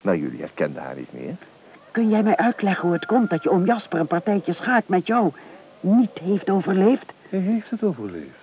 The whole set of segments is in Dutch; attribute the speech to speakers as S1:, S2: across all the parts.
S1: Maar jullie herkenden haar niet meer.
S2: Kun jij mij uitleggen hoe het komt dat je oom Jasper een partijtje schaak met jou niet heeft overleefd?
S1: Hij heeft het overleefd.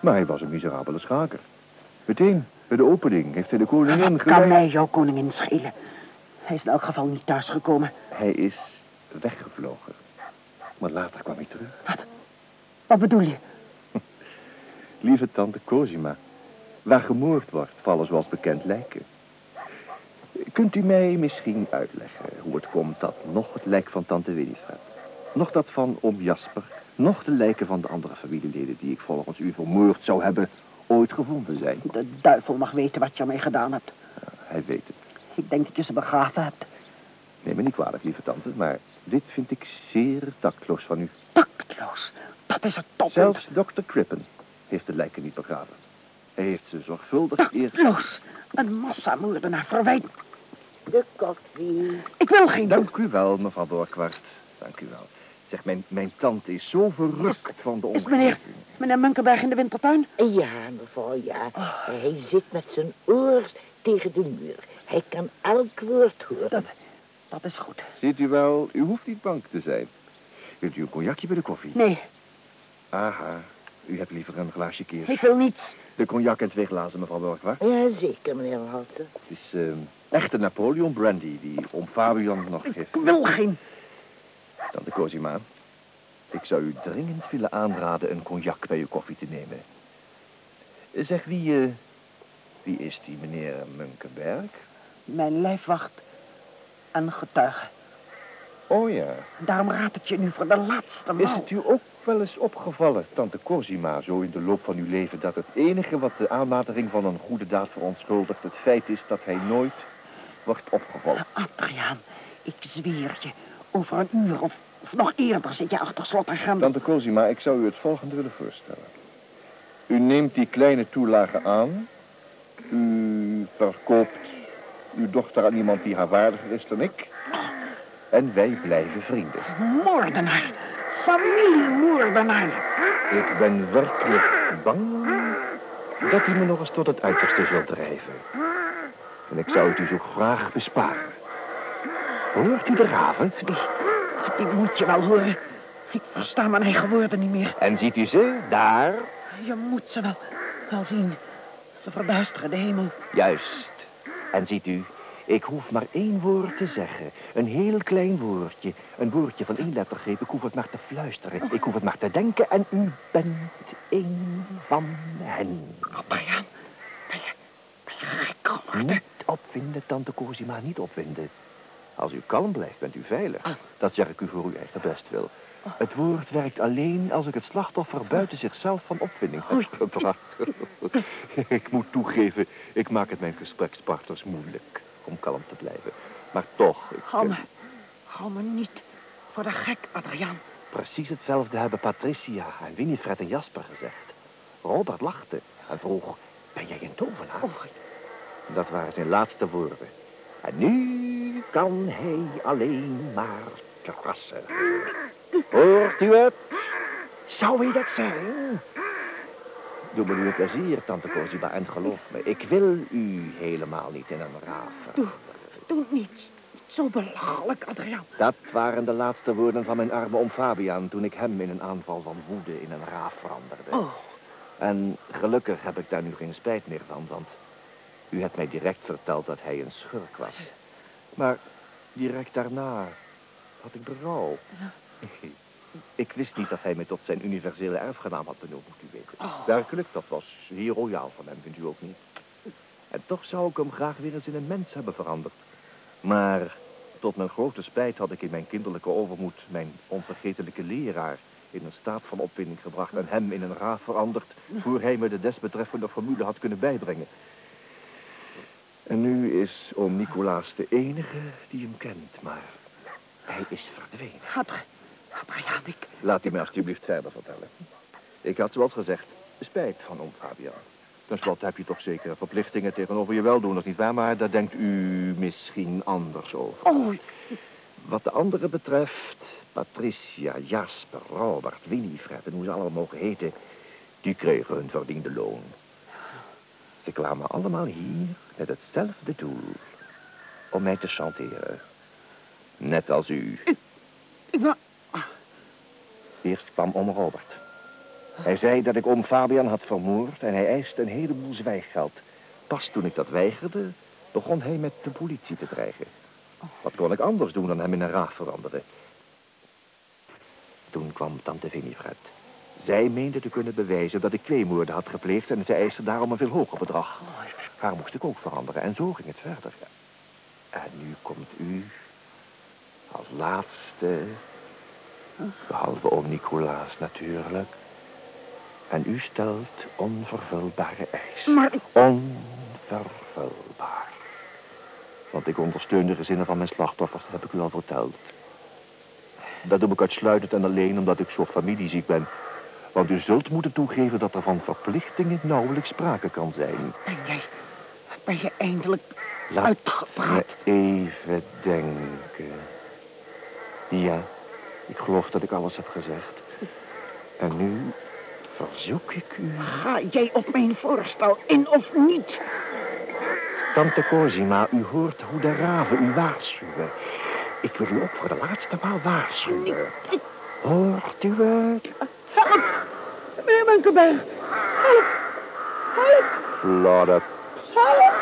S1: Maar hij was een miserabele schaker. Meteen bij de opening heeft hij de koningin
S2: Wat kan mij jouw koningin schelen? Hij is in elk geval niet thuisgekomen.
S1: Hij is weggevlogen. Maar later kwam hij terug.
S2: Wat bedoel je?
S1: Lieve tante Cosima, waar gemoord wordt, vallen zoals bekend lijken. Kunt u mij misschien uitleggen hoe het komt dat nog het lijk van tante Winifred, nog dat van oom Jasper, nog de lijken van de andere familieleden die ik volgens u vermoord zou hebben, ooit gevonden zijn?
S2: De duivel mag weten wat je ermee gedaan hebt.
S1: Hij weet het.
S2: Ik denk dat je ze begraven hebt.
S1: Neem me niet kwalijk, lieve tante, maar dit vind ik zeer tactloos van u.
S2: Tactloos. Dat is het toppunt.
S1: Zelfs dokter Crippen heeft de lijken niet begraven. Hij heeft ze zorgvuldig eerst...
S2: Tactloos. Een massamoordenaar verwijt.
S3: De koffie.
S2: Ik wil geen
S1: Dank u wel, mevrouw Borkwart. Dank u wel. Zeg, mijn, mijn tante is zo verrukt van de
S2: Is
S1: omgeving.
S2: meneer, meneer Munkenberg in de wintertuin?
S3: Ja, mevrouw, ja. Hij zit met zijn oor tegen de muur. Hij kan elk woord horen.
S2: Dat, dat is goed.
S1: Ziet u wel, u hoeft niet bang te zijn. Wilt u een cognacje bij de koffie?
S2: Nee,
S1: Aha, u hebt liever een glaasje keer.
S2: ik wil niets.
S1: De cognac en twee glazen, mevrouw Borkwart.
S3: Ja, zeker, meneer Walter.
S1: Het is ehm, echte Napoleon brandy die oom Fabian nog
S2: Ik
S1: heeft.
S2: wil geen...
S1: Tante Cosima, ik zou u dringend willen aanraden een cognac bij uw koffie te nemen. Zeg, wie, eh, wie is die meneer Munkenberg?
S2: Mijn lijfwacht en getuige.
S1: Oh ja.
S2: Daarom raad ik je nu voor de laatste maal.
S1: Is het u ook wel eens opgevallen, tante Cosima, zo in de loop van uw leven, dat het enige wat de aanmatiging van een goede daad verontschuldigt het feit is dat hij nooit wordt opgevolgd?
S2: Adriaan, ik zweer je, over een uur of, of nog eerder zit je achter slot en grendel.
S1: Tante Cosima, ik zou u het volgende willen voorstellen. U neemt die kleine toelage aan. U verkoopt uw dochter aan iemand die haar waardiger is dan ik. En wij blijven vrienden.
S2: Moordenaar, familiemoordenaar.
S1: Ik ben werkelijk bang dat u me nog eens tot het uiterste zult drijven. En ik zou het u zo graag besparen. Hoort u de raven?
S2: Die, die moet je wel horen. Ik versta mijn eigen woorden niet meer.
S1: En ziet u ze? Daar.
S2: Je moet ze wel, wel zien. Ze verduisteren de hemel.
S1: Juist. En ziet u, ik hoef maar één woord te zeggen. Een heel klein woordje. Een woordje van één lettergreep. Ik hoef het maar te fluisteren. Ik hoef het maar te denken. En u bent één van hen.
S2: Adriaan, ben je, ben je gek geworden?
S1: Opwinden, tante Cosima, niet opwinden. Als u kalm blijft, bent u veilig. Dat zeg ik u voor uw eigen best wil. Het woord werkt alleen als ik het slachtoffer buiten zichzelf van opwinding heb gebracht. ik moet toegeven, ik maak het mijn gesprekspartners moeilijk om kalm te blijven. Maar toch, ik...
S2: Hou me, hou me niet voor de gek, Adriaan.
S1: Precies hetzelfde hebben Patricia en Winifred en Jasper gezegd. Robert lachte en vroeg, ben jij een tovenaar?
S2: Oh,
S1: Dat waren zijn laatste woorden. En nu kan hij alleen maar krassen. Hoort u het? Zou hij dat zijn? Doe me nu een plezier, tante Cosima, en geloof me, ik wil u helemaal niet in een raaf.
S2: Doe, doe niets. Zo belachelijk, Adriaan.
S1: Dat waren de laatste woorden van mijn arme oom Fabian toen ik hem in een aanval van woede in een raaf veranderde.
S2: Oh,
S1: En gelukkig heb ik daar nu geen spijt meer van, want u hebt mij direct verteld dat hij een schurk was. Maar direct daarna had ik berouw. Ik wist niet dat hij me tot zijn universele erfgenaam had benoemd, moet u weten.
S2: Oh.
S1: Werkelijk, dat was heel royaal van hem, vindt u ook niet? En toch zou ik hem graag weer eens in een mens hebben veranderd. Maar tot mijn grote spijt had ik in mijn kinderlijke overmoed mijn onvergetelijke leraar in een staat van opwinding gebracht en hem in een raaf veranderd, voor hij me de desbetreffende formule had kunnen bijbrengen. En nu is oom Nicolaas de enige die hem kent, maar hij is verdwenen.
S2: Adri Adriaan, ik...
S1: Laat u mij alstublieft verder vertellen. Ik had zoals gezegd spijt van oom Fabian. Ten slotte heb je toch zeker verplichtingen tegenover je weldoeners, nietwaar? Maar daar denkt u misschien anders over.
S2: Oh,
S1: Wat de anderen betreft, Patricia, Jasper, Robert, Winifred en hoe ze allemaal mogen heten, die kregen hun verdiende loon. Ze kwamen allemaal hier met hetzelfde doel. om mij te chanteren. Net als u.
S2: Wa-
S1: Eerst kwam om Robert. Hij zei dat ik oom Fabian had vermoord en hij eiste een heleboel zwijggeld. Pas toen ik dat weigerde, begon hij met de politie te dreigen. Wat kon ik anders doen dan hem in een raaf veranderen? Toen kwam tante Winifred. Zij meende te kunnen bewijzen dat ik twee moorden had gepleegd en ze eiste daarom een veel hoger bedrag. Haar moest ik ook veranderen en zo ging het verder. En nu komt u als laatste, behalve oom Nicolaas natuurlijk. En u stelt onvervulbare eis.
S2: Maar ik...
S1: Onvervulbaar. Want ik ondersteun de gezinnen van mijn slachtoffers, dat heb ik u al verteld. Dat doe ik uitsluitend en alleen omdat ik zo familieziek ben. Want u zult moeten toegeven dat er van verplichtingen nauwelijks sprake kan zijn.
S2: Ben jij... Ben je eindelijk
S1: Laat
S2: uitgepraat?
S1: me even denken. Ja, ik geloof dat ik alles heb gezegd. En nu verzoek ik u...
S2: Ga jij op mijn voorstel in of niet?
S1: Tante Cosima, u hoort hoe de raven u waarschuwen. Ik wil u ook voor de laatste maal waarschuwen. Hoort u het?
S2: Help! Meneer Munkenberg! Help! Help!
S1: Flodder.
S2: Help!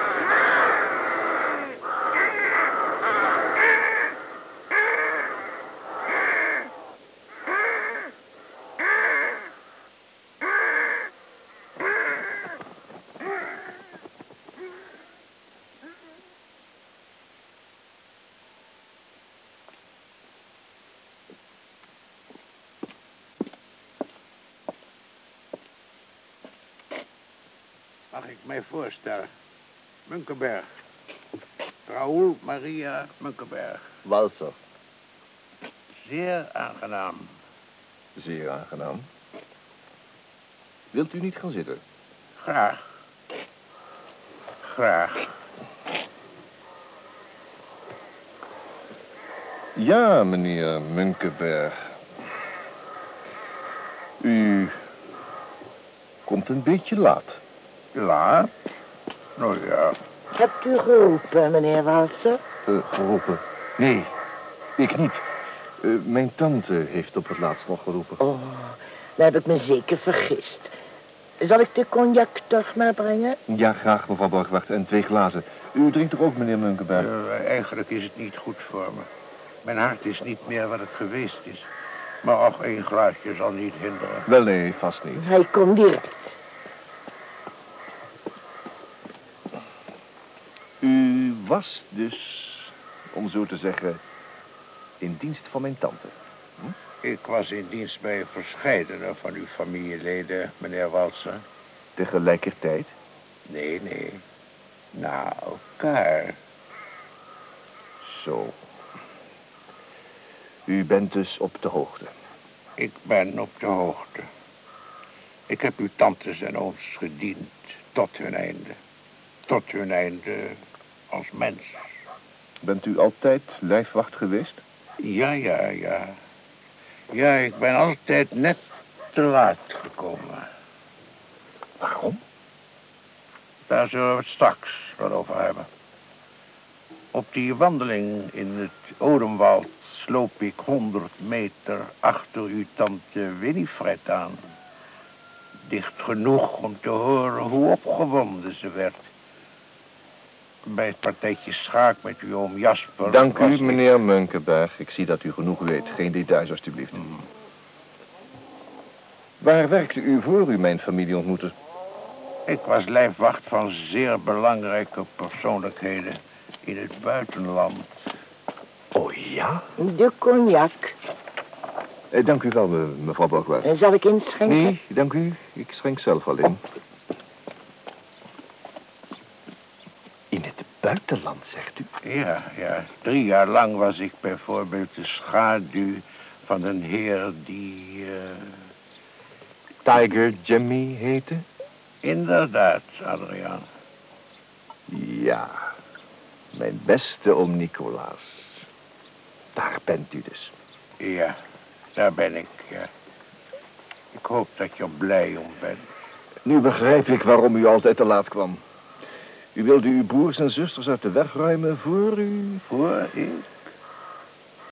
S4: Mag ik mij voorstellen? Munkenberg. Raoul Maria Munkenberg.
S1: Walser.
S4: Zeer aangenaam.
S1: Zeer aangenaam. Wilt u niet gaan zitten?
S4: Graag. Graag.
S1: Ja, meneer Munkenberg. U komt een beetje laat.
S4: Laat? Nou ja.
S3: Hebt u geroepen, meneer Walser?
S1: Eh, geroepen? Nee, ik niet. Eh, mijn tante heeft op het laatst nog geroepen.
S3: Oh, dan heb ik me zeker vergist. Zal ik de cognac toch maar brengen?
S1: Ja, graag, mevrouw Borgwacht. En twee glazen. U drinkt toch ook, meneer Munkenberg?
S4: eigenlijk is het niet goed voor me. Mijn hart is niet meer wat het geweest is. Maar ook één glaasje zal niet hinderen.
S1: Wel, nee, vast niet.
S3: Hij komt direct.
S1: U was dus, om zo te zeggen, in dienst van mijn tante.
S4: Ik was in dienst bij verscheidene van uw familieleden, meneer Walser.
S1: Tegelijkertijd?
S4: Nee, nee. Na elkaar.
S1: Zo. U bent dus op de hoogte.
S4: Ik ben op de hoogte. Ik heb uw tantes en ooms gediend tot hun einde. Tot hun einde als mens.
S1: Bent u altijd lijfwacht geweest?
S4: Ja, ja, ja. Ja, ik ben altijd net te laat gekomen.
S1: Waarom?
S4: Daar zullen we het straks wel over hebben. Op die wandeling in het Odemwald sloop ik honderd meter achter uw tante Winifred aan. Dicht genoeg om te horen hoe opgewonden ze werd. Bij het partijtje schaak met uw oom Jasper...
S1: Dank u,
S4: ik-
S1: meneer Munkenberg. Ik zie dat u genoeg weet. Geen details, alstublieft. Waar werkte u voor u mijn familie ontmoette?
S4: Ik was lijfwacht van zeer belangrijke persoonlijkheden in het buitenland.
S1: Oh ja?
S3: De cognac.
S1: Eh, dank u wel, me- mevrouw Borgwaard.
S3: En zal ik inschenken?
S1: Nee, dank u. Ik schenk zelf al in. In het buitenland, zegt u?
S4: Ja, ja. Drie jaar lang was ik bijvoorbeeld de schaduw van een heer die... eh,
S1: Tiger Jimmy heette?
S4: Inderdaad, Adriaan.
S1: Ja, mijn beste oom Nicolaas. Daar bent u dus.
S4: Ja, daar ben ik, ja. Ik hoop dat je er blij om bent.
S1: Nu begrijp ik waarom u altijd te laat kwam. U wilde uw broers en zusters uit de weg ruimen voor u...
S4: Voor ik